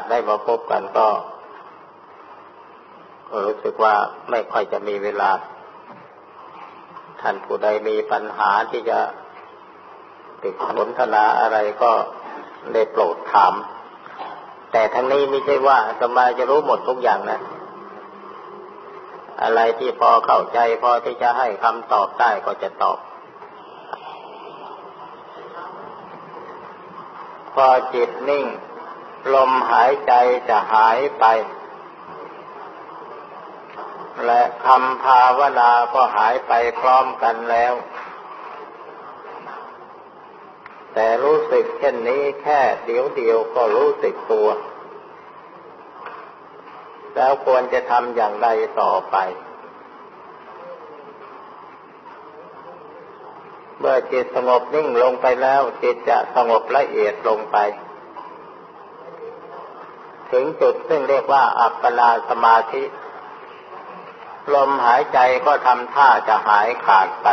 สได้มาพบกันก็รู้สึกว่าไม่ค่อยจะมีเวลา ท่านผู้ใดมีปัญหาที่จะติดสนทนาอะไรก็ได้โปรดถาม แต่ทั้งนี้ไม่ใช่ว่าสมาจะรู้หมดทุกอย่างนะอะไรที่พอเข้าใจพอที่จะให้คำตอบได้ก็จะตอบ พอจิตนิ่ง ลมหายใจจะหายไป และคำภาวนาก็หายไปพร้อมกันแล้ว แต่รู้สึกเช่นนี้แค่เดียวเดียวก็รู้สึกตัว แล้วควรจะทำอย่างไรต่อไปเมื่อจิตสงบนิ่งลงไปแล้ว จิตจะสงบละเอียดลงไป ถึงจุดซึ่งเรียกว่าอัปปนาสมาธิ ลมหายใจก็ทำท่าจะหายขาดไป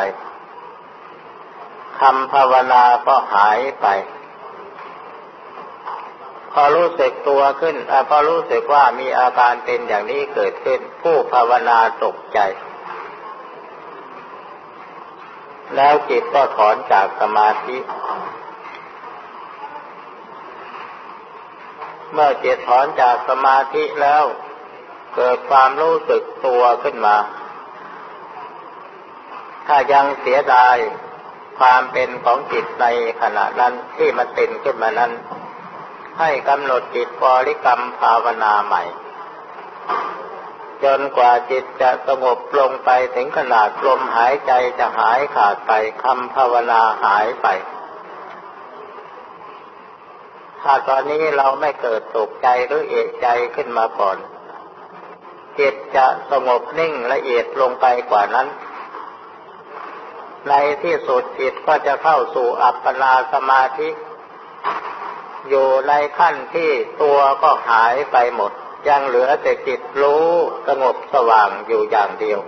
คำภาวนาก็หายไป พอรู้สึกตัวขึ้นอพอรู้สึกว่ามีอาการเป็นอย่างนี้เกิดขึ้น ผู้ภาวนาตกใจ แล้วจิตก็ถอนจากสมาธิ เมื่อจิตถอนจากสมาธิแล้ว เกิดความรู้สึกตัวขึ้นมา ถ้ายังเสียดายความเป็นของจิตในขณะนั้นที่มันเป็นขึ้นมานั้น ให้กำหนดจิตบริกรรมภาวนาใหม่ จนกว่าจิตจะสงบลงไปถึงขนาดลมหายใจจะหายขาดไปคำภาวนาหายไป ถ้าตอนนี้เราไม่เกิดตกใจหรือเอกใจขึ้นมาก่อนจิตจะสงบนิ่งละเอียดลงไปกว่านั้น ในที่สุดจิตก็จะเข้าสู่อัปปนาสมาธิ อยู่ในขั้นที่ตัวก็หายไปหมด ยังเหลือแต่จิตรู้สงบสว่างอยู่อย่างเดียว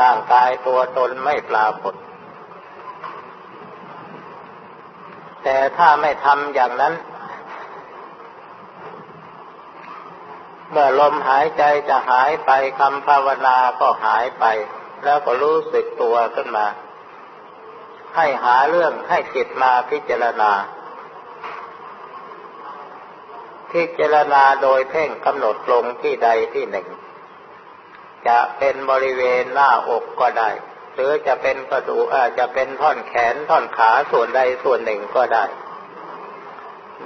ร่างกายตัวตนไม่ปรากฏ แต่ถ้าไม่ทำอย่างนั้น เมื่อลมหายใจจะหายไปคำภาวนาก็หายไป แล้วก็รู้สึกตัวขึ้นมา ให้หาเรื่องให้จิตมาพิจารณา พิจารณาโดยเพ่งกำหนดลงที่ใดที่หนึ่ง จะเป็นบริเวณหน้าอกก็ได้ รือจะเป็นกระดูกอาจจะเป็นท่อนแขนท่อนขาส่วนใดส่วนหนึ่งก็ได้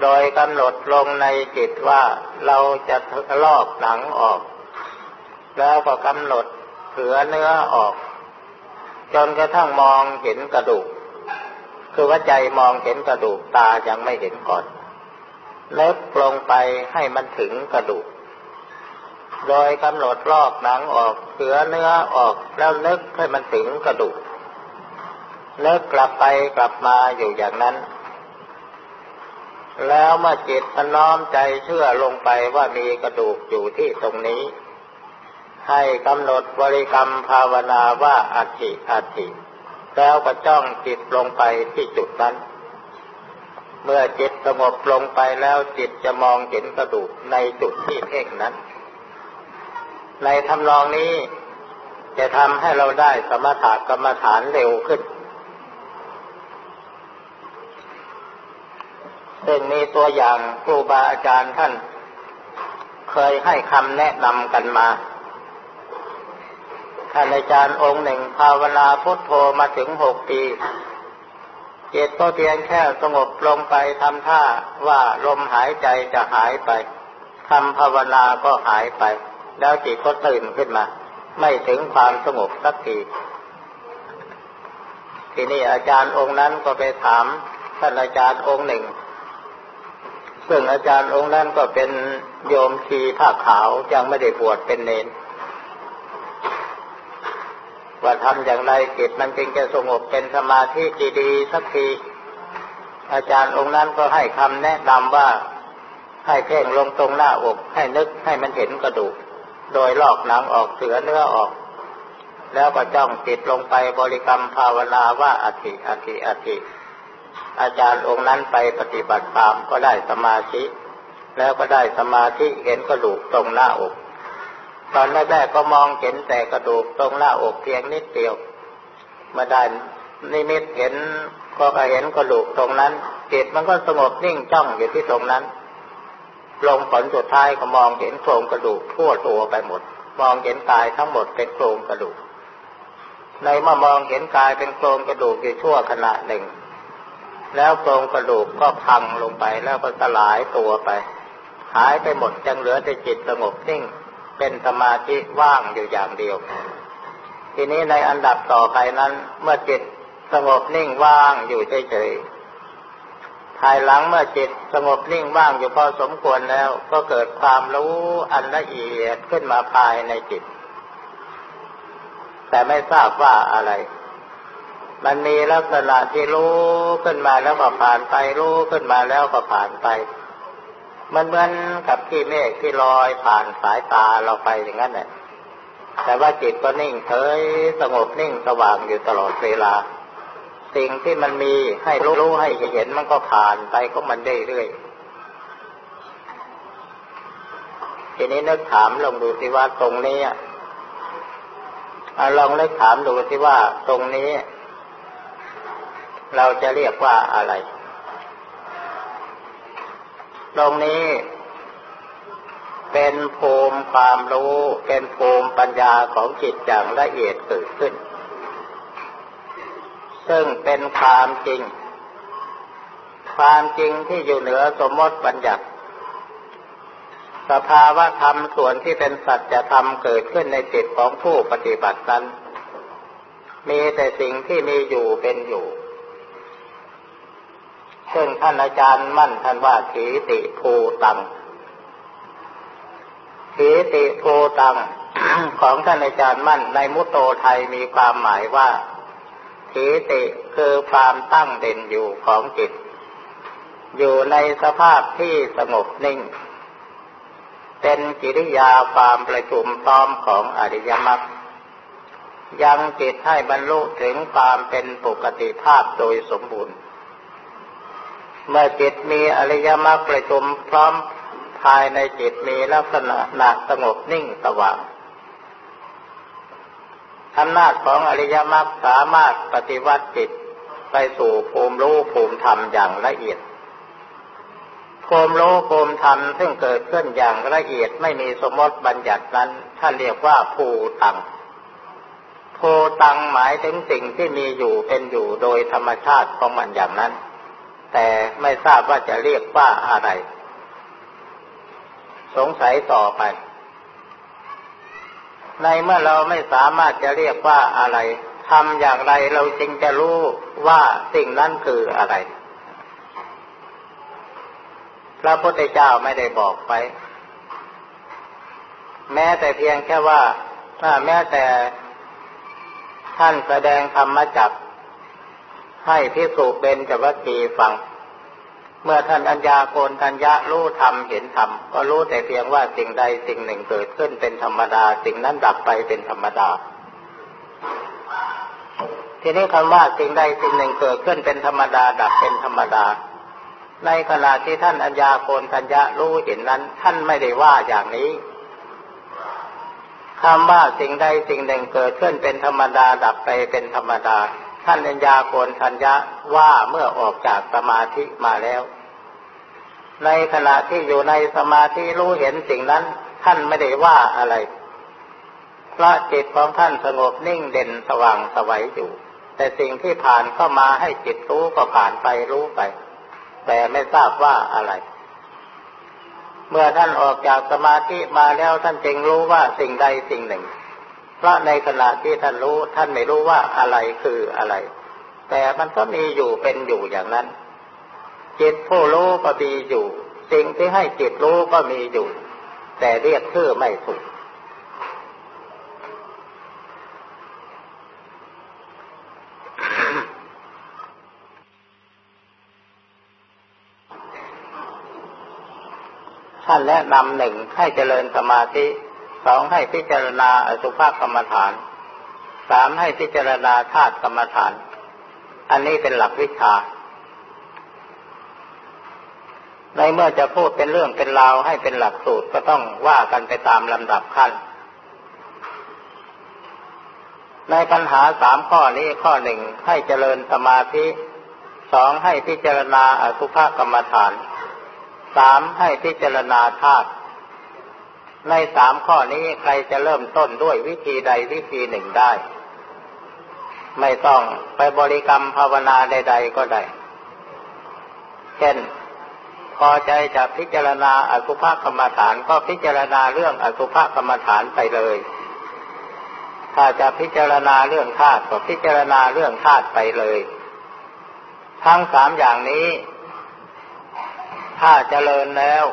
โดยกำหนดลงในจิตว่าเราจะลอกหนังออก แล้วก็กำหนดเผือเนื้อออก จนกระทั่งมองเห็นกระดูก คือว่าใจมองเห็นกระดูกตายังไม่เห็นก่อนเลิกลงไปให้มันถึงกระดูก โดยกำหนดลอกหนังออกเผือเนื้อออกแล้วนึกให้มันถึงกระดูกเลิกกลับไปกลับมาอยู่อย่างนั้น แล้วเมื่อจิตน้อมใจเชื่อลงไปว่ามีกระดูกอยู่ที่ตรงนี้ ให้กำหนดบริกรรมภาวนาว่าอัติอัติแล้วก็จ้องจิตลงไปที่จุดนั้น เมื่อจิตสงบลงไปแล้วจิตจะมองเห็นกระดูกในจุดที่เพ่งนั้น ในทำนองนี้จะทำให้เราได้สมถะกรรมฐานเร็วขึ้นซึ่งมีตัวอย่างครูบาอาจารย์ท่าน เคยให้คำแนะนำกันมา ท่านอาจารย์องค์หนึ่งภาวนาพุทโธมาถึงหกปีเจตก็เพียงแค่สงบลงไปทำท่าว่าลมหายใจจะหายไปทำภาวนาก็หายไป แล้วจิตก็ตื่นขึ้นมา ไม่ถึงความสงบสักทีทีนี้อาจารย์องค์นั้นก็ไปถามท่านอาจารย์องค์หนึ่ง ซึ่งอาจารย์องค์นั้นก็เป็นโยมชีผ้าขาวยังไม่ได้บวชเป็นเนนว่าทำอย่างไรจิตมันจึงจะสงบเป็นสมาธิดีๆสักที อาจารย์องค์นั้นก็ให้คำแนะนำว่าให้เพ่งลงตรงหน้าอกให้นึกให้มันเห็นกระดูก โดยลอกหนังออกเสือเนื้อออก แล้วก็จ้องจิตลงไปบริกรรมภาวนาว่าอธิอธิอธิอาจารย์องค์นั้นไปปฏิบัติตามก็ได้สมาธิแล้วก็ได้สมาธิเห็นกระดูกตรงหน้าอก ตอนแรกๆก็มองเห็นแต่กระดูกตรงหน้าอกเพียงนิดเดียวเมื่อได้นิมิตเห็นก็เห็นกระดูกตรงนั้นจิตมันก็สงบนิ่งจ้องอยู่ที่ตรงนั้น ลงผลสุดท้ายก็มองเห็นโครงกระดูกทั่วตัวไปหมด มองเห็นกายทั้งหมดเป็นโครงกระดูก ในเมื่อมองเห็นกายเป็นโครงกระดูกอยู่ชั่วขณะหนึ่ง แล้วโครงกระดูกก็พังลงไปแล้วก็สลายตัวไป หายไปหมดจังเหลือแต่จิตสงบนิ่ง เป็นสมาธิว่างอยู่อย่างเดียว ทีนี้ในอันดับต่อไปนั้น เมื่อจิตสงบนิ่งว่างอยู่เฉยายหลังเมื่อจิตสงบนิ่งว่างอยู่พอสมควรแล้ว ก็เกิดความรู้อันละเอียดขึ้นมาภายในจิต แต่ไม่ทราบว่าอะไร มันมีลักษณะที่รู้ขึ้นมาแล้วก็ผ่านไป รู้ขึ้นมาแล้วก็ผ่านไป มันเหมือนกับที่เมฆที่ลอยผ่านสายตาเราไปอย่างนั้นแหละแต่ว่าจิตก็นิ่งเฉยสงบนิ่งสว่างอยู่ตลอดเวลา สิ่งที่มันมีให้รู้ให้เห็นมันก็ผ่านไปก็มันได้เรื่อยทีนี้นึกถามลองดูสิว่าตรงนี้ลองนึกถามดูสิว่าตรงนี้ เราจะเรียกว่าอะไร ตรงนี้เป็นภูมิความรู้ เป็นภูมิปัญญาของจิตอย่างละเอียดเกิดขึ้น ซึ่งเป็นความจริง ความจริงที่อยู่เหนือสมมติบัญญัติ สภาวะธรรมส่วนที่เป็นสัจธรรมเกิดขึ้นในจิตของผู้ปฏิบัตินั้นมีแต่สิ่งที่มีอยู่เป็นอยู่ซึ่งท่านอาจารย์มั่นท่านว่าถีติภูตังถีติภูตังของท่านอาจารย์มั่นในมุตโตไทยมีความหมายว่า ถีติคือความตั้งเด่นอยู่ของจิต อยู่ในสภาพที่สงบนิ่ง เป็นกิริยาความประชุมพร้อมของอริยมรรคยังจิตให้บรรลุถึงความเป็นปกติภาพโดยสมบูรณ์ เมื่อจิตมีอริยมรรคประชุมพร้อมภายในจิตมีลักษณะสงบนิ่งสว่าง อำนาจของอริยมรรคสามารถปฏิวัติจิตไปสู่ภูมิรู้ภูมิธรรมอย่างละเอียด ภูมิรู้ภูมิธรรมซึ่งเกิดขึ้นอย่างละเอียดไม่มีสมมติบัญญัตินั้นท่านเรียกว่าภูตังภูตังหมายถึงสิ่งที่มีอยู่เป็นอยู่โดยธรรมชาติของมันอย่างนั้น แต่ไม่ทราบว่าจะเรียกว่าอะไร สงสัยต่อไป ในเมื่อเราไม่สามารถจะเรียกว่าอะไรทำอย่างไรเราจึงจะรู้ว่าสิ่งนั้นคืออะไร พระพุทธเจ้าไม่ได้บอกไป แม้แต่เพียงแค่ว่า ถ้าแม้แต่ท่านแสดงธรรมจักให้พิสุเบนจวัคคีฟัง เมื่อท่านอัญญาโกนทัญญะรู้ธรรมเห็นธรรมก็รู้แต่เพียงว่าสิ่งใดสิ่งหนึ่งเกิดขึ้นเป็นธรรมดา สิ่งนั้นดับไปเป็นธรรมดา ทีนี้คำว่าสิ่งใดสิ่งหนึ่งเกิดขึ้นเป็นธรรมดา ดับเป็นธรรมดา ในขณะที่ท่านอัญญาโกนทัญญะรู้เห็นนั้น ท่านไม่ได้ว่าอย่างนี้คำว่าสิ่งใดสิ่งหนึ่งเกิดขึ้นเป็นธรรมดา ดับไปเป็นธรรมดา ท่านอัญญาโกนทัญญะว่าเมื่อออกจากสมาธิมาแล้ว ในขณะที่อยู่ในสมาธิรู้เห็นสิ่งนั้น ท่านไม่ได้ว่าอะไรเพราะจิตของท่านสงบนิ่งเด่นสว่างสวัยอยู่ แต่สิ่งที่ผ่านเข้ามาให้จิตรู้ก็ผ่านไปรู้ไป แต่ไม่ทราบว่าอะไร เมื่อท่านออกจากสมาธิมาแล้วท่านจึงรู้ว่าสิ่งใดสิ่งหนึ่ง ราะในขณะที่ท่านรู้ ท่านไม่รู้ว่าอะไรคืออะไร แต่มันก็มีอยู่เป็นอยู่อย่างนั้น จิตผู้รู้ก็มีอยู่ สิ่งที่ให้จิตรู้ก็มีอยู่ แต่เรียกชื่อไม่ถูกท่านแนะนำหนึ่งให้เจริญสมาธิ สองให้พิจารณาอสุภกรรมฐาน สามให้พิจารณาธาตุกรรมฐาน อันนี้เป็นหลักวิชา ในเมื่อจะพูดเป็นเรื่องเป็นราวให้เป็นหลักสูตรก็ต้องว่ากันไปตามลำดับขั้น ในปัญหาสามข้อนี้ข้อหนึ่งให้เจริญสมาธิสองให้พิจารณาอสุภกรรมฐานสามให้พิจารณาธาตุ ในสามข้อนี้ใครจะเริ่มต้นด้วยวิธีใดวิธีหนึ่งได้ ไม่ต้องไปบริกรรมภาวนาใด ๆ ก็ได้ เช่น พอใจจะพิจารณาอสุภกรรมฐานก็พิจารณาเรื่องอสุภกรรมฐานไปเลย ถ้าจะพิจารณาเรื่องธาตุก็พิจารณาเรื่องธาตุไปเลย ทั้งสามอย่างนี้ ถ้าเจริญแล้ว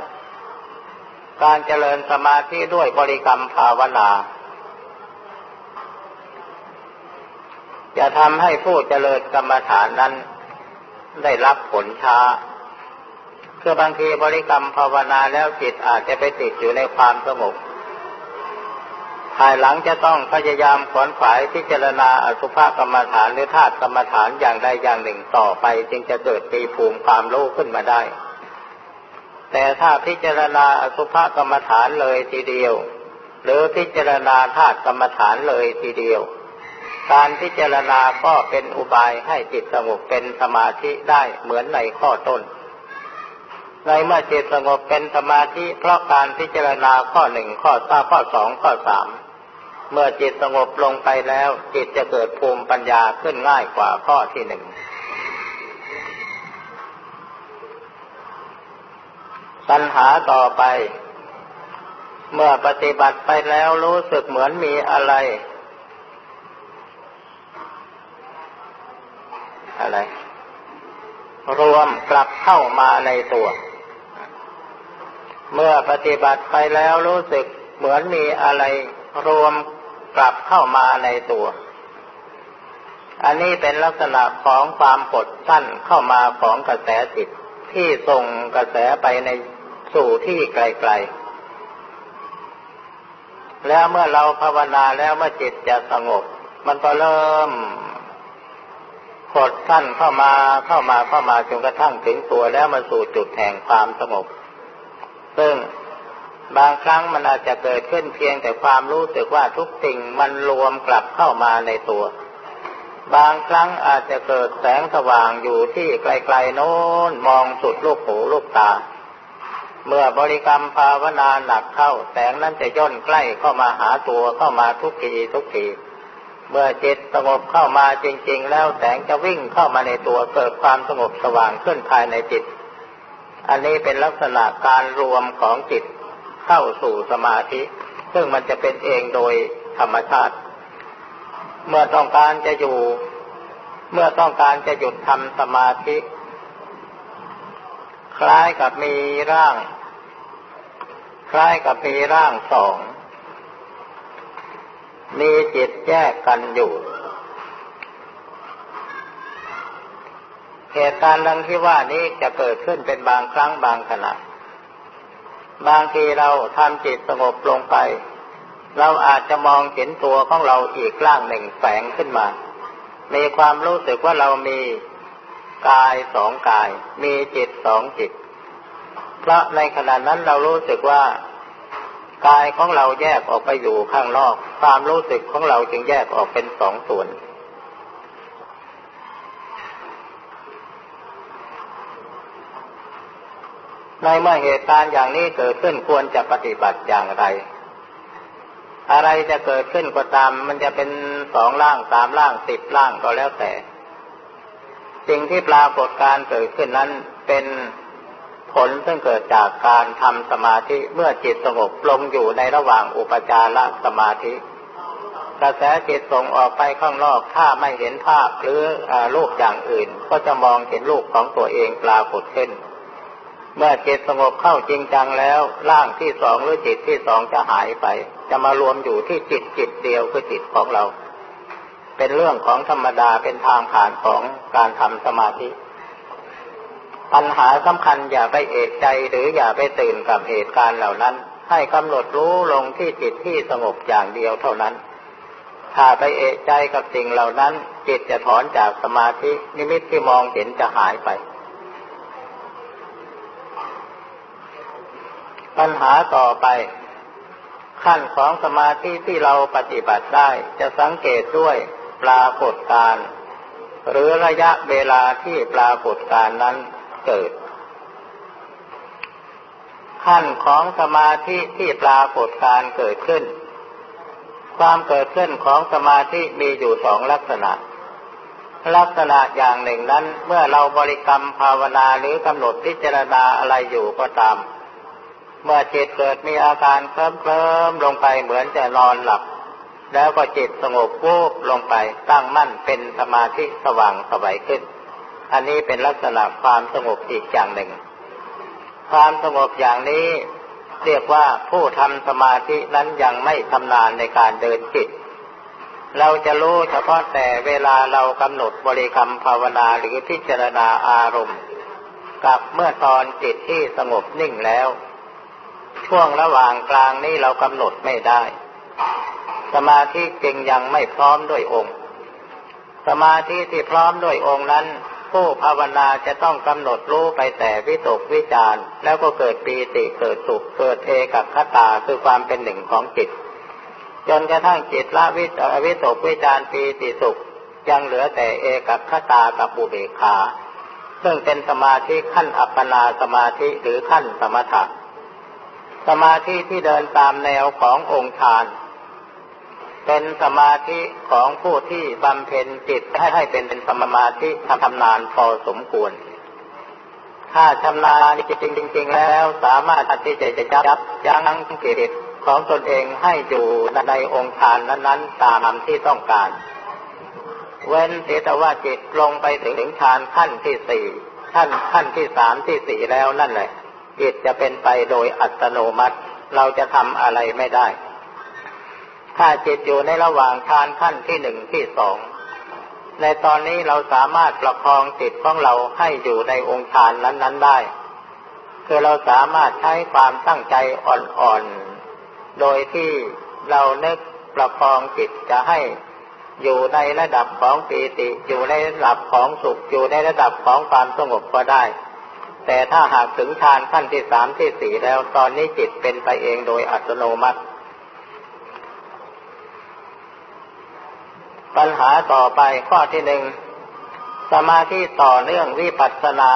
การเจริญสมาธิด้วยบริกรรมภาวนาจะทำให้ผู้เจริญกรรมฐานนั้น ได้รับผลช้า คือบางทีบริกรรมภาวนาแล้วจิตอาจจะไปติดอยู่ในความสงบภายหลังจะต้องพยายามขวนขวายพิจารณาอสุภกรรมฐานหรือธาตุกรรมฐานอย่างใดอย่างหนึ่งต่อไป จึงจะเกิดปีภูมิความรู้ขึ้นมาได้ แต่ถ้าพิจารณาอสุภกรรมฐานเลยทีเดียว หรือพิจารณาธาตุกรรมฐานเลยทีเดียว การพิจารณาก็เป็นอุบายให้จิตสงบเป็นสมาธิได้เหมือนในข้อต้น ในเมื่อจิตสงบเป็นสมาธิ เพราะการพิจารณาข้อหนึ่งข้อสาข้อสองข้อสามเมื่อจิตสงบลงไปแล้ว จิตจะเกิดภูมิปัญญาขึ้นง่ายกว่าข้อที่หนึ่ง ปัญหาต่อไป เมื่อปฏิบัติไปแล้วรู้สึกเหมือนมีอะไร อะไร รวมกลับเข้ามาในตัว เมื่อปฏิบัติไปแล้วรู้สึกเหมือนมีอะไร รวมกลับเข้ามาในตัว อันนี้เป็นลักษณะของความกดสั้นเข้ามาของกระแสจิต ที่ส่งกระแสไปในสู่ที่ไกลๆ แล้วเมื่อเราภาวนาแล้วเมื่อจิตจะสงบ มันก็เริ่มขดสั้นเข้ามาเข้ามาเข้ามาจนกระทั่งถึงตัวแล้วมาสู่จุดแห่งความสงบ ซึ่งบางครั้งมันอาจจะเกิดขึ้นเพียงแต่ความรู้สึกว่าทุกสิ่งมันรวมกลับเข้ามาในตัว บางครั้งอาจจะเกิดแสงสว่างอยู่ที่ไกลๆโน้นมองสุดลูกหูลูกตา เมื่อบริกรรมภาวนาหนักเข้า แสงนั้นจะย่นใกล้เข้ามาหาตัวเข้ามาทุกทีทุกที เมื่อจิตสงบเข้ามาจริง ๆ แล้วแสงจะวิ่งเข้ามาในตัวเกิดความสงบสว่างขึ้นภายในจิต อันนี้เป็นลักษณะการรวมของจิตเข้าสู่สมาธิ ซึ่งมันจะเป็นเองโดยธรรมชาติ เมื่อต้องการจะอยู่ เมื่อต้องการจะหยุดทำสมาธิ คล้ายกับมีร่าง คล้ายกับมีร่างสอง มีจิตแยกกันอยู่เหตุการณ์ดังที่ว่านี้จะเกิดขึ้นเป็นบางครั้งบางขณะ บางทีเราทำจิตสงบลงไป เราอาจจะมองเห็นตัวของเราอีกร่างหนึ่งแฝงขึ้นมา มีความรู้สึกว่าเรามีกายสองกาย มีจิตสองจิต เพราะในขณะนั้นเรารู้สึกว่ากายของเราแยกออกไปอยู่ข้างนอก ความรู้สึกของเราจึงแยกออกเป็นสองส่วน ในเมื่อเหตุการณ์อย่างนี้เกิดขึ้นควรจะปฏิบัติอย่างไร อะไรจะเกิดขึ้นก็ตาม มันจะเป็นสองล่างสามล่างสิบล่างก็แล้วแต่ สิ่งที่ปรากฏการเกิดขึ้นนั้นเป็นผลซึ่งเกิดจากการทำสมาธิเมื่อจิตสงบลงอยู่ในระหว่างอุปจารสมาธิ กระแสจิตส่งออกไปข้างนอกถ้าไม่เห็นภาพหรือรูปอย่างอื่น ก็จะมองเห็นรูปของตัวเองปรากฏขึ้นเมื่อจิตสงบเข้าจริงจังแล้วร่างที่สองหรือจิตที่สองจะหายไป จะมารวมอยู่ที่จิตจิตเดียวคือจิตของเรา เป็นเรื่องของธรรมดาเป็นทางผ่านของการทำสมาธิ ปัญหาสำคัญอย่าไปเอกใจหรืออย่าไปตื่นกับเหตุการณ์เหล่านั้น ให้กำหนดรู้ลงที่จิตที่สงบอย่างเดียวเท่านั้น ถ้าไปเอกใจกับสิ่งเหล่านั้น จิตจะถอนจากสมาธินิมิตที่มองเห็นจะหายไปปัญหาต่อไป ขั้นของสมาธิที่เราปฏิบัติได้ จะสังเกตด้วยปรากฏการหรือระยะเวลาที่ปรากฏการนั้นเกิด ขั้นของสมาธิที่ปรากฏการเกิดขึ้น ความเกิดขึ้นของสมาธิมีอยู่สองลักษณะ ลักษณะอย่างหนึ่งนั้น เมื่อเราบริกรรมภาวนาหรือกำหนดพิจารณาอะไรอยู่ก็ตาม เมื่อจิตเกิดมีอาการเคลิ้มเคลิมลงไปเหมือนจะนอนหลับ แล้วก็จิตสงบวูบลงไปตั้งมั่นเป็นสมาธิสว่างสวัยขึ้น อันนี้เป็นลักษณะความสงบอีกอย่างหนึ่ง ความสงบอย่างนี้เรียกว่าผู้ทำสมาธินั้นยังไม่ชำนาญในการเดินจิต เราจะรู้เฉพาะแต่เวลาเรากำหนดบริกรรมภาวนาหรือพิจารณาอารมณ์ กับเมื่อตอนจิตที่สงบนิ่งแล้ว ช่วงระหว่างกลางนี้เรากำหนดไม่ได้ สมาธิจึงยังไม่พร้อมด้วยองค์ สมาธิที่พร้อมด้วยองค์นั้น ผู้ภาวนาจะต้องกำหนดรู้ไปแต่วิตกวิจารแล้วก็เกิดปีติเกิดสุขเกิดเอกับคตาคือความเป็นหนึ่งของจิต จนกระทั่งจิตละวิตวิตกวิจารปีติสุขยังเหลือแต่เอกับคตากับบุเบขาซึ่งเป็นสมาธิขั้นอัปปนาสมาธิหรือขั้นสมถะ สมาธิที่เดินตามแนวขององค์ฌาน เป็นสมาธิของผู้ที่บำเพ็ญจิตให้ให้เป็นเป็นสมาธิทำทำนานพอสมควร ถ้าชำนาญจริงจริงแล้วสามารถที่จะจะยับยั้งกิริตของตนเองให้อยู่ในองค์ฌานนั้นๆ ตามที่ต้องการ เว้นเสียแต่ว่าจิตลงไปถึงฌานขั้นที่สี่ขั้นขั้นที่สามที่สี่แล้วนั่นแหละ จิตจะเป็นไปโดยอัตโนมัติ เราจะทำอะไรไม่ได้ ถ้าจิตอยู่ในระหว่างฌานขั้นที่หนึ่งที่สองในตอนนี้เราสามารถประคองจิตของเราให้อยู่ในองค์ฌานนั้น ๆได้ คือเราสามารถใช้ความตั้งใจอ่อนๆ โดยที่เราเนึกประคองจิตจะให้อยู่ในระดับของปีติ อยู่ในระดับของสุข อยู่ในระดับของความสงบก็ได้ แต่ถ้าหากถึงฌานขั้นที่สามที่สี่แล้วตอนนี้จิตเป็นไปเองโดยอัตโนมัติ ปัญหาต่อไปข้อที่หนึ่งสมาธิต่อเนื่องวิปัสสนา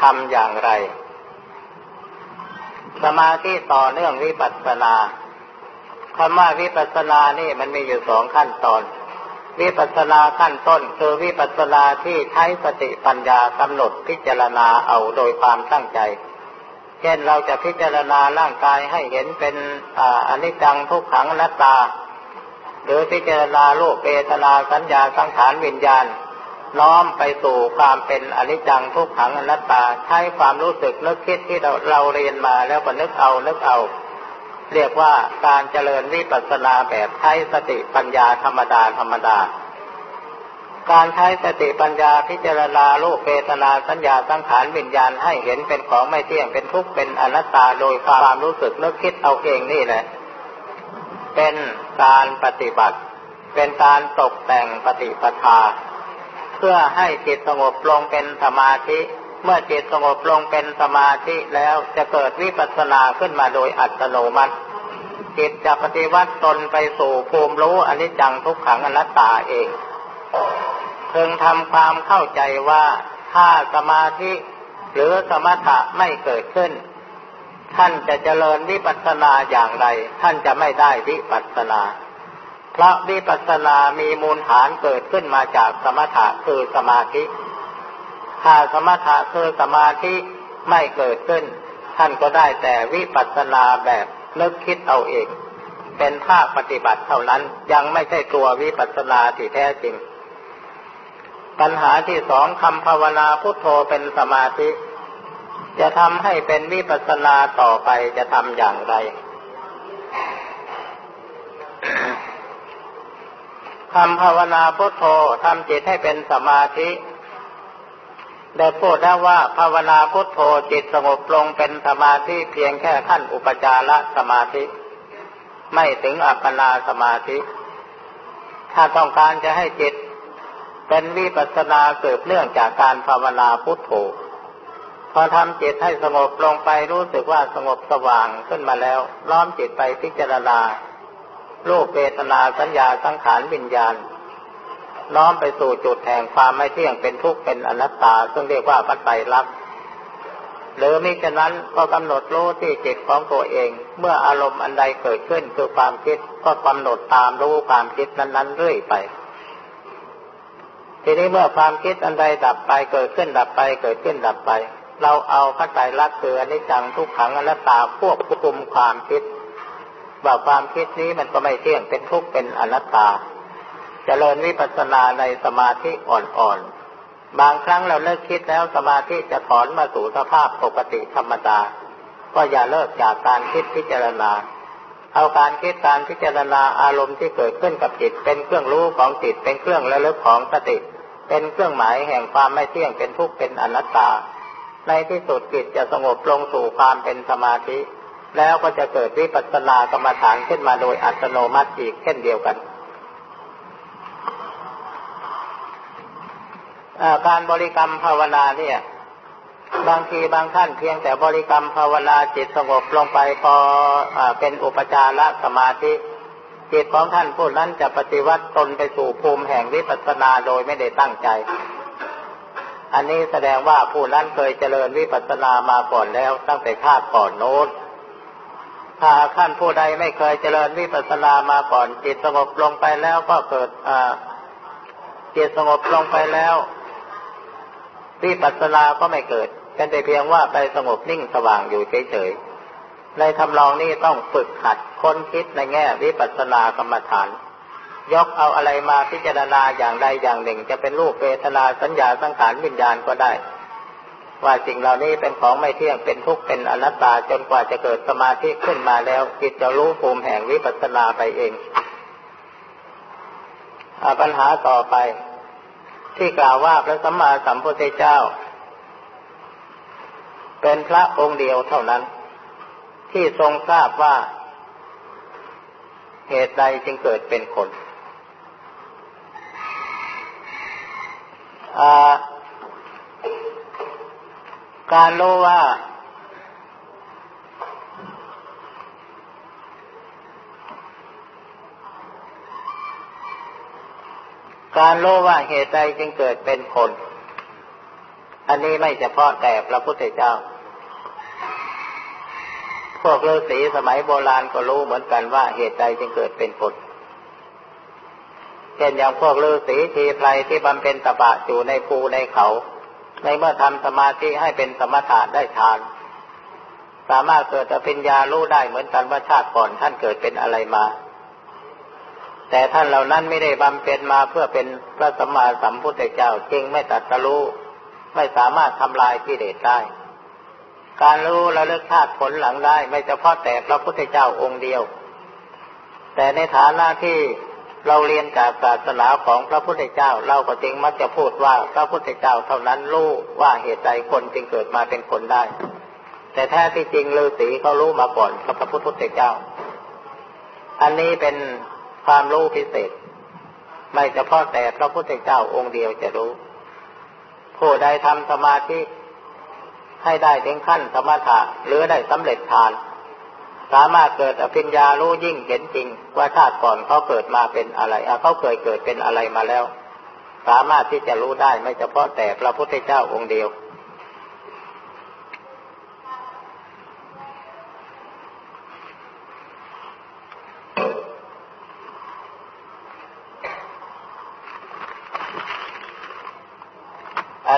ทำอย่างไร สมาธิต่อเนื่องวิปัสสนาคำว่าวิปัสสนานี่มันมีอยู่สองขั้นตอน วิปัสสนาขั้นต้นคือวิปัสสนาที่ใช้สติปัญญากำหนดพิจารณาเอาโดยความตั้งใจ เช่นเราจะพิจารณาร่างกายให้เห็นเป็นอนิจจังทุกขังอนัตตา หรือพิจารณาโลกเปตนาสัญญาสังขารวิญญาณ น้อมไปสู่ความเป็นอนิจจังทุกขังอนัตตา ใช้ความรู้สึกนึกคิดที่เราเราเรียนมาแล้วก็นึกเอานึกเอา เรียกว่าการเจริญวิปัสสนาแบบใช้สติปัญญาธรรมดาธรรมดา การใช้สติปัญญาพิจารณาโลกเปตนาสัญญาสังขารวิญญาณให้เห็นเป็นของไม่เที่ยงเป็นทุกข์เป็นอนัตตาโดยความรู้สึกนึกคิดเอาเองนี่แหละ เป็นการปฏิบัติ เป็นการตกแต่งปฏิปทา เพื่อให้จิตสงบลงเป็นสมาธิ เมื่อจิตสงบลงเป็นสมาธิแล้วจะเกิดวิปัสสนาขึ้นมาโดยอัตโนมัติจิตจะปฏิวัติตนไปสู่ภูมิรู้อนิจจังทุกขังอนัตตาเองเพิ่งทำความเข้าใจว่าถ้าสมาธิหรือสมถะไม่เกิดขึ้น ท่านจะเจริญวิปัสสนาอย่างไร ท่านจะไม่ได้วิปัสสนา เพราะวิปัสสนามีมูลฐานเกิดขึ้นมาจากสมถะคือสมาธิ ถ้าสมถะคือสมาธิไม่เกิดขึ้น ท่านก็ได้แต่วิปัสสนาแบบนึกคิดเอาเอง เป็นภาคปฏิบัติเท่านั้นยังไม่ใช่ตัววิปัสสนาที่แท้จริง ปัญหาที่สองคำภาวนาพุทโธเป็นสมาธิ จะทำให้เป็นวิปัสสนาต่อไปจะทำอย่างไรคำภาวนาพุทโธทำจิตให้เป็นสมาธิ ได้พูดแล้วว่าภาวนาพุทโธจิตสงบลงเป็นสมาธิเพียงแค่ขั้นอุปจารสมาธิ ไม่ถึงอัปปนาสมาธิ ถ้าต้องการจะให้จิต เป็นวิปัสสนาเกิดเนื่องจากการภาวนาพุทโธพอทำจิตให้สงบลงไปรู้สึกว่าสงบสว่างขึ้นมาแล้วล้อมจิตไปพิจารณารูปเวทนาสัญญาสังขารวิญญาณ น้อมไปสู่จุดแห่งความไม่เที่ยงเป็นทุกข์เป็นอนัตตา ซึ่งเรียกว่าปัจจัยรักหรือมิฉะนั้นก็กำหนดรู้ที่จิตของตัวเอง เมื่ออารมณ์อันใดเกิดขึ้นคือความคิดก็กำหนดตามรู้ความคิดนั้นๆเรื่อยไป ทีนี้เมื่อความคิดอันใดดับไปเกิดขึ้นดับไป เกิดขึ้นดับไป เราเอาพระไตรลักษณ์คืออนิจจังทุกขังอนัตตาควบคุมความคิดว่าความคิดนี้มันก็ไม่เที่ยงเป็นทุกข์เป็นอนัตตา เจริญวิปัสสนาในสมาธิอ่อนๆ บางครั้งเราเลิกคิดแล้วสมาธิจะถอนมาสู่สภาพปกติธรรมดา ก็อย่าเลิกจากการคิดพิจารณา เอาการคิดการพิจารณาอารมณ์ที่เกิดขึ้นกับจิต เป็นเครื่องรู้ของจิต เป็นเครื่องระลึกของสติ เป็นเครื่องหมายแห่งความไม่เที่ยง เป็นทุกข์ เป็นอนัตตา ในที่สุดจิตจะสงบลงสู่ความเป็นสมาธิ แล้วก็จะเกิดวิปัสสนากรรมฐานขึ้นมาโดยอัตโนมัติอีกเช่นเดียวกัน การบริกรรมภาวนาเนี่ย บางทีบางท่านเพียงแต่บริกรรมภาวนาจิตสงบลงไปพออเป็นอุปจารสมาธิจิตของท่านผู้นั้นจะปฏิวัติตนไปสู่ภูมิแห่งวิปัสสนาโดยไม่ได้ตั้งใจ อันนี้แสดงว่าผู้นั้นเคยเจริญวิปัสสนามาก่อนแล้วตั้งแต่ชาติก่อนโน้น ถ้าขั้นผู้ใดไม่เคยเจริญวิปัสสนามาก่อน จิตสงบลงไปแล้วก็เกิดจิตสงบลงไปแล้ว วิปัสสนาก็ไม่เกิด เป็นแต่เพียงว่าไปสงบนิ่งสว่างอยู่เฉยๆ ในทำลองนี้ต้องฝึกหัดค้นคิดในแง่วิปัสสนากรรมฐาน ยกเอาอะไรมาพิจารณาอย่างใดอย่างหนึ่ง จะเป็นรูปเวทนาสัญญาสังขารวิญญาณก็ได้ ว่าสิ่งเหล่านี้เป็นของไม่เที่ยงเป็นทุกข์เป็นอนัตตาจนกว่าจะเกิดสมาธิขึ้นมาแล้วจิตจะรู้ภูมิแห่งวิปัสสนาไปเองอปัญหาต่อไป ที่กล่าวว่าพระสัมมาสัมพุทธเจ้า เป็นพระองค์เดียวเท่านั้น ที่ทรงทราบว่า เหตุใดจึงเกิดเป็นคนการรู้ว่า การรู้ว่าเหตุใดจึงเกิดเป็นคน อันนี้ไม่เฉพาะแต่พระพุทธเจ้า พวกฤาษีสมัยโบราณก็รู้เหมือนกันว่าเหตุใดจึงเกิดเป็นคนเช่นอย่างพวกฤาษีทีไพรที่บำเพ็ญตบะอยู่ในภูในเขา ในเมื่อทำสมาธิให้เป็นสมถะได้ฌาน สามารถเกิดปัญญารู้ได้เหมือนกันว่าชาติก่อนท่านเกิดเป็นอะไรมา แต่ท่านเหล่านั้นไม่ได้บำเพ็ญมาเพื่อเป็นพระสัมมาสัมพุทธเจ้าจริงไม่ตัดสู้ไม่สามารถทำลายกิเลสได้ การรู้และเลือกชาติผลหลังได้ไม่เฉพาะแต่พระพุทธเจ้าองค์เดียว แต่ในฐานะที่เราเรียนจากศาสนาของพระพุทธเจ้า เราก็จึงมักจะพูดว่าพระพุทธเจ้าเท่านั้นรู้ว่าเหตุใดคนจึงเกิดมาเป็นคนได้ แต่แท้ที่จริงฤาษีเขารู้มาก่อนกับพระพุทธเจ้า อันนี้เป็น ความรู้พิเศษ ไม่เฉพาะแต่พระพุทธเจ้าองค์เดียวจะรู้ ผู้ใดทำสมาธิให้ได้ถึงขั้นสมถะหรือได้สำเร็จฌาน สามารถเกิดอภิญญารู้ยิ่งเห็นจริง ว่าชาติก่อนเขาเกิดมาเป็นอะไรเขาเคยเกิดเป็นอะไรมาแล้ว สามารถที่จะรู้ได้ไม่เฉพาะแต่พระพุทธเจ้าองค์เดียว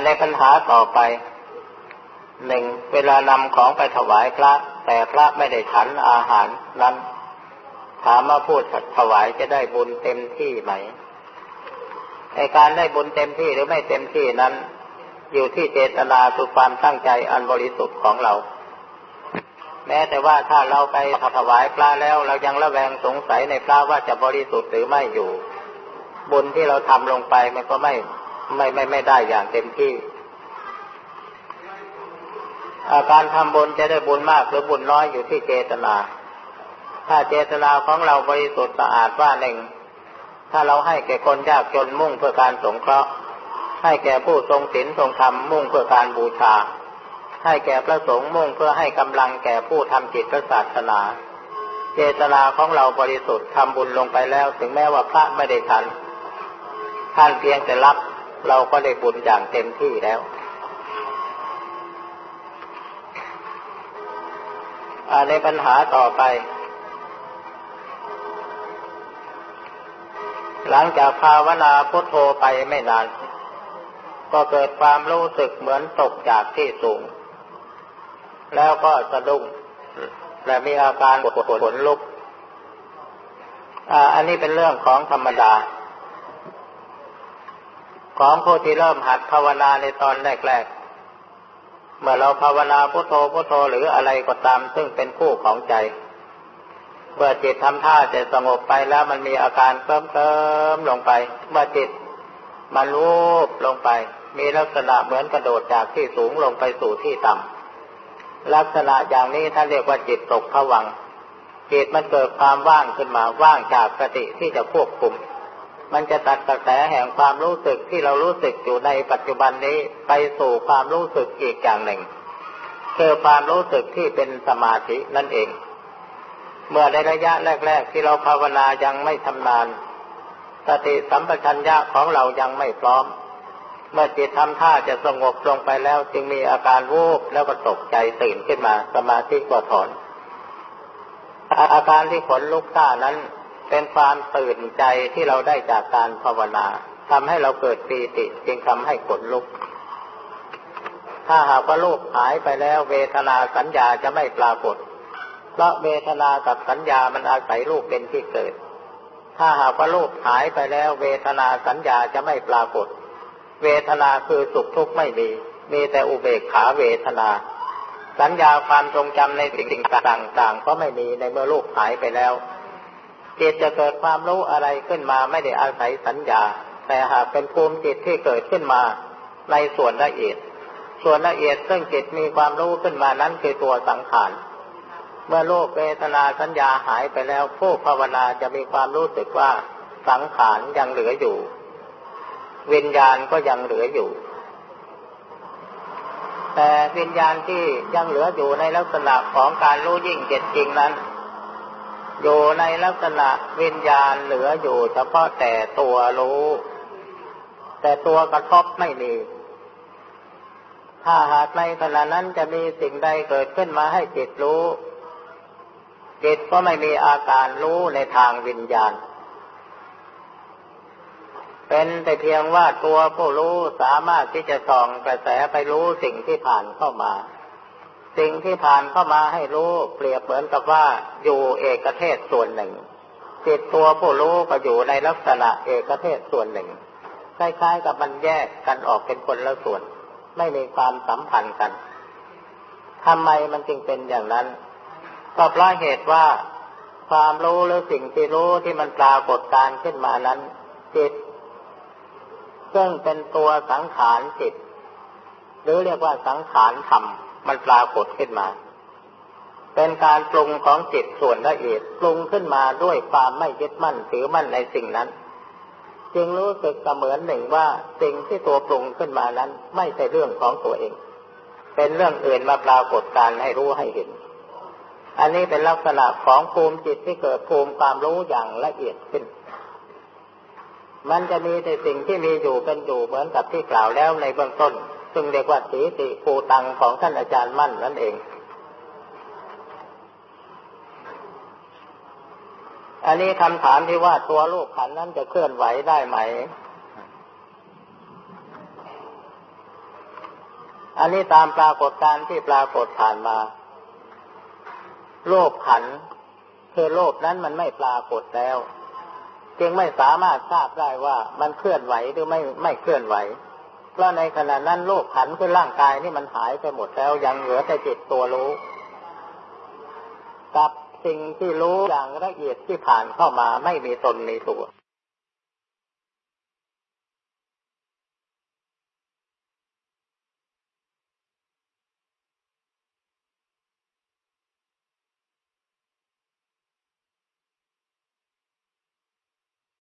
ในปัญหาต่อไปหนึ่งเวลานำของไปถวายพระ แต่พระไม่ได้ฉันอาหารนั้นถามว่าพูดถวายจะได้บุญเต็มที่ไหมในการได้บุญเต็มที่หรือไม่เต็มที่นั้น อยู่ที่เจตนาคือความตั้งใจอันบริสุทธิ์ของเรา แม้แต่ว่าถ้าเราไปถวายพระแล้ว เรายังระแวงสงสัยในพระว่าจะบริสุทธิ์หรือไม่อยู่ บุญที่เราทำลงไปมันก็ไม่ ไม่ไม่ไม่ได้อย่างเต็มที่การทำบุญจะได้บุญมากหรือบุญน้อยอยู่ที่เจตนา ถ้าเจตนาของเราบริสุทธิ์สะอาดว่าหนึ่ง ถ้าเราให้แก่คนยากจนมุ่งเพื่อการสงเคราะห์ ให้แก่ผู้ทรงศีลทรงธรรมมุ่งเพื่อการบูชา ให้แก่พระสงฆ์มุ่งเพื่อให้กำลังแก่ผู้ทำจิตศาสนา เจตนาของเราบริสุทธิ์ทำบุญลงไปแล้ว ถึงแม้ว่าพระไม่ได้ทัน ท่านเพียงแต่รับ เราก็ได้บุญอย่างเต็มที่แล้ว ในปัญหาต่อไป หลังจากภาวนาพุทโธไปไม่นาน ก็เกิดความรู้สึกเหมือนตกจากที่สูง แล้วก็สะดุ้งและมีอาการปวดขนลุก อันนี้เป็นเรื่องของธรรมดา ของผู้ที่เริ่มหัดภาวนาในตอนแรกๆ เมื่อเราภาวนาพุทโธพุทโธหรืออะไรก็ตามซึ่งเป็นคู่ของใจ เมื่อจิตทำท่าจะสงบไปแล้วมันมีอาการเติมเติมลงไป เมื่อจิตมันรูปลงไป มีลักษณะเหมือนกระโดดจากที่สูงลงไปสู่ที่ต่ำลักษณะอย่างนี้ท่านเรียกว่าจิตตกผวังจิตมันเกิดความว่างขึ้นมาว่างจากสติที่จะควบคุม มันจะตัดกระแสแห่งความรู้สึกที่เรารู้สึกอยู่ในปัจจุบันนี้ไปสู่ความรู้สึกอีกอย่างหนึ่งคือความรู้สึกที่เป็นสมาธินั่นเอง เมื่อในระยะแรก ๆ ที่เราภาวนายังไม่ชำนาญสติสัมปชัญญะของเรายังไม่พร้อม เมื่อจิตทำท่าจะสงบลงไปแล้ว จึงมีอาการวูบแล้วก็ตกใจตื่นขึ้นมา สมาธิก็ถอนอาการที่ขนลุกท่านั้น เป็นความตื่นใจที่เราได้จากการภาวนาทำให้เราเกิดปีติจึงทำให้ขนลุก ถ้าหากว่าลูกหายไปแล้ว เวทนาสัญญาจะไม่ปรากฏ เพราะเวทนากับสัญญามันอาศัยลูกเป็นที่เกิด ถ้าหากว่าลูกหายไปแล้ว เวทนาสัญญาจะไม่ปรากฏ เวทนาคือสุขทุกข์ไม่มี มีแต่อุเบกขาเวทนา สัญญาความทรงจำในสิ่งต่างๆก็ไม่มีในเมื่อลูกหายไปแล้ว จิตจะเกิดความรู้อะไรขึ้นมาไม่ได้อาศัยสัญญา แต่หากเป็นภูมิจิตที่เกิดขึ้นมาในส่วนละเอียด ส่วนละเอียดซึ่งจิตมีความรู้ขึ้นมานั้นคือตัวสังขาร เมื่อโลกเวทนาสัญญาหายไปแล้วผู้ภาวนาจะมีความรู้สึกว่าสังขารยังเหลืออยู่ วิญญาณก็ยังเหลืออยู่ แต่วิญญาณที่ยังเหลืออยู่ในลักษณะของการรู้ยิ่งเจ็ดจริงนั้น อยู่ในลักษณะวิญญาณเหลืออยู่เฉพาะแต่ตัวรู้ แต่ตัวกระทบไม่มี ถ้าหากในขณะนั้นจะมีสิ่งใดเกิดขึ้นมาให้จิตรู้ จิตก็ไม่มีอาการรู้ในทางวิญญาณ เป็นแต่เพียงว่าตัวผู้รู้สามารถที่จะส่องกระแสไปรู้สิ่งที่ผ่านเข้ามา สิ่งที่ผ่านเข้ามาให้รู้เปรียบเหมือนกับว่าอยู่เอกเทศส่วนหนึ่งจิตตัวผู้รู้ก็อยู่ในลักษณะเอกเทศส่วนหนึ่งคล้ายๆกับมันแยกกันออกเป็นคนละส่วน ไม่มีความสัมพันธ์กันทำไมมันจึงเป็นอย่างนั้นก็เพราะเหตุว่าความรู้หรือสิ่งที่รู้ที่มันปรากฏการขึ้นมานั้น จิต ซึ่งเป็นตัวสังขารจิต หรือเรียกว่าสังขารธรรม มันปรากฏขึ้นมา เป็นการปรุงของจิตส่วนละเอียดปรุงขึ้นมาด้วยความไม่ยึดมั่นถือมั่นในสิ่งนั้น จึงรู้สึกเสมือนหนึ่งว่าสิ่งที่ตัวปรุงขึ้นมานั้น ไม่ใช่เรื่องของตัวเอง เป็นเรื่องอื่นมาปรากฏการให้รู้ให้เห็น อันนี้เป็นลักษณะของภูมิจิตที่เกิดภูมิความรู้อย่างละเอียดขึ้นมันจะมีแต่สิ่งที่มีอยู่เป็นอยู่เหมือนกับที่กล่าวแล้วในเบื้องต้น ซึ่งเรียกว่าสีติภูตังของท่านอาจารย์มั่นนั่นเอง อันนี้คำถามที่ว่าตัวลูกขันนั้นจะเคลื่อนไหวได้ไหม อันนี้ตามปรากฏการที่ปรากฏผ่านมา โลกขันคือโลกนั้นมันไม่ปรากฏแล้ว จึงไม่สามารถทราบได้ว่ามันเคลื่อนไหวหรือไม่ไม่เคลื่อนไหว เพราะในขณะนั้นโลกขันคือร่างกายนี่มันหายไปหมดแล้วยังเหลือแต่จิตตัวรู้ กับสิ่งที่รู้อย่างละเอียดที่ผ่านเข้ามาไม่มีตนในตัว